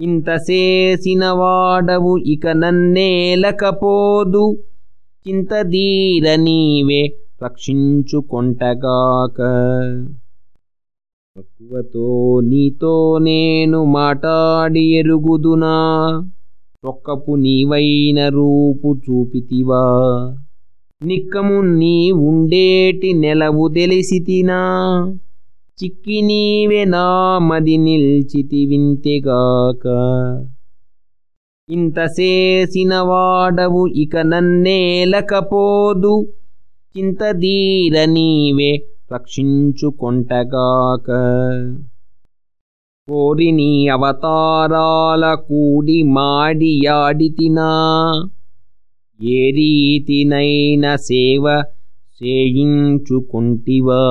ఇంతసేసినవాడవు వాడవు ఇక నన్నేలకపోదు చింతదీర నీవే రక్షించుకొంటగాక. తక్కువతో నీతో నేను మాటాడి ఎరుగుదునా? ఒక్కపు నీవైన రూపు చూపితివా? నిక్కము నీ ఉండేటి నెలవు తెలిసితినా? చిక్కి నీవే నా మది నిల్చితి వింతెగాక. ఇంత చేసిన వాడవు ఇక నన్నేలకపోదు చింతదీర నీవే రక్షించుకొంటగాక. కోరి నీ అవతారాల కూడి మాడియాడితినా ఏ రీతినైన సేవ చేయించుకుంటివా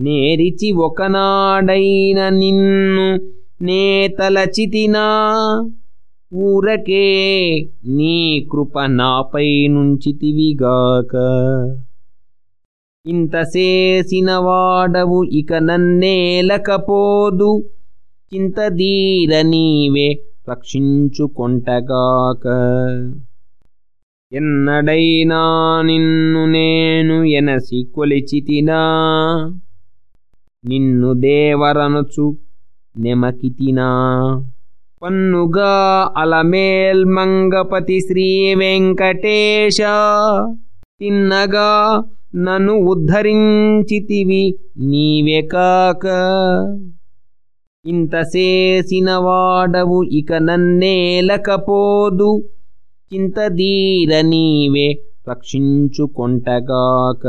నేరిచి ఒకనాడైన నిన్ను నేతలచితినా. ఊరకే నీ కృప నాపై నుంచితివిగాక. ఇంతసేసిన వాడవు ఇక నన్నేలకపోదు చింతదీర నీవే రక్షించుకొంటగాక. ఎన్నడైనా నిన్ను నేను ఎనసి కొలిచితినా. నిన్ను దేవరనుచు నెమకితినా. పన్నుగా అలమేల్మంగపతి శ్రీ వెంకటేశ. తిన్నగా నన్ను ఉద్ధరించితివి నీవే కాక. ఇంత చేసిన వాడవు ఇక నన్నేలకపోదు చింతదీర నీవే రక్షించుకొంటగాక.